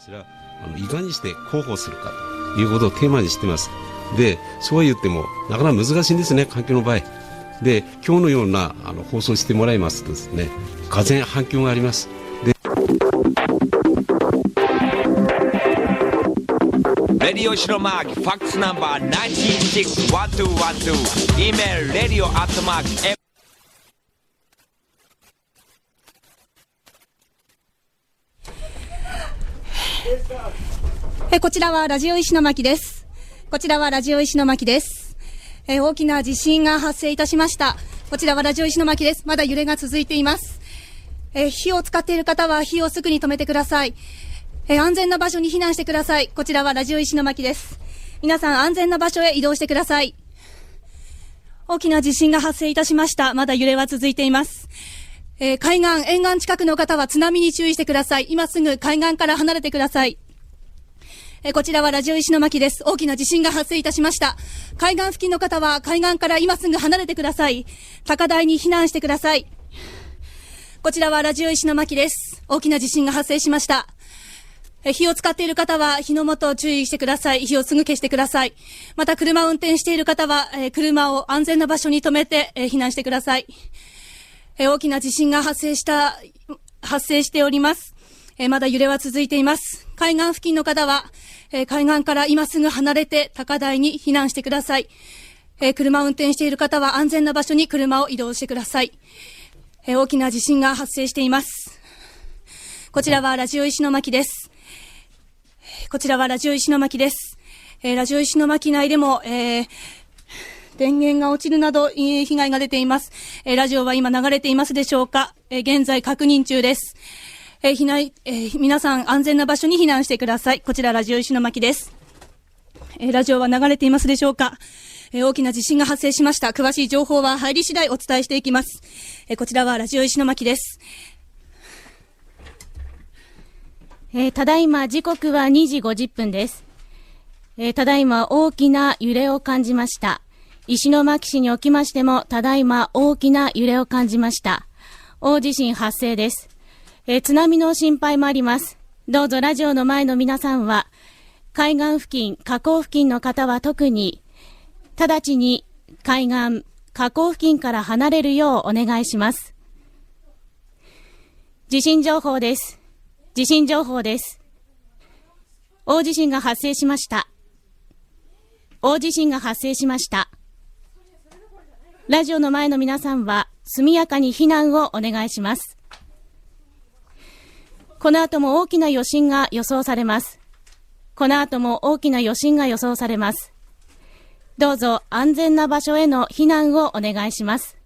私はあのいかにして広報するかということをテーマにしてます。で、そうは言っても、なかなか難しいんですね、環境の場合。で、今日のようなあの放送してもらいますとですね、がぜ反響があります。で Radio Shiromag, fax number 9661212, email radio at mark M- えーえこちらはラジオ石巻です。こちらはラジオ石巻です。え大きな地震が発生いたしました。こちらはラジオ石巻です。まだ揺れが続いています。え火を使っている方は火をすぐに止めてください。え安全な場所に避難してください。こちらはラジオ石巻です。皆さん安全な場所へ移動してください。大きな地震が発生いたしました。まだ揺れは続いています。えー海岸、沿岸近くの方は津波に注意してください。今すぐ海岸から離れてください。えこちらはラジオ石巻です。大きな地震が発生いたしました。海岸付近の方は海岸から今すぐ離れてください。高台に避難してください。こちらはラジオ石巻です。大きな地震が発生しました。え火を使っている方は火の元を注意してください。火をすぐ消してください。また車を運転している方は、え車を安全な場所に止めて、え避難してください。え大きな地震が発生した、発生しております。えまだ揺れは続いています。海岸付近の方は、え海岸から今すぐ離れて高台に避難してください。え車を運転している方は安全な場所に車を移動してください。え大きな地震が発生しています。こちらはラジオ石巻です。こちらはラジオ石巻です。えーラジオ石巻内でも、えー電源が落ちるなど、被害が出ています。えーラジオは今流れていますでしょうか、えー現在確認中です。えー避難、えー皆さん安全な場所に避難してください。こちらラジオ石巻です。えーラジオは流れていますでしょうか？えー大きな地震が発生しました。詳しい情報は入り次第お伝えしていきます。えーこちらはラジオ石巻です。えーただいま時刻は2時50分です。えーただいま大きな揺れを感じました。石巻市におきましても、ただいま大きな揺れを感じました。大地震発生です。え津波の心配もあります。どうぞラジオの前の皆さんは、海岸付近、河口付近の方は特に、直ちに海岸、河口付近から離れるようお願いします。地震情報です。地震情報です。大地震が発生しました。大地震が発生しました。ラジオの前の皆さんは速やかに避難をお願いします。この後も大きな余震が予想されます。この後も大きな余震が予想されます。どうぞ安全な場所への避難をお願いします。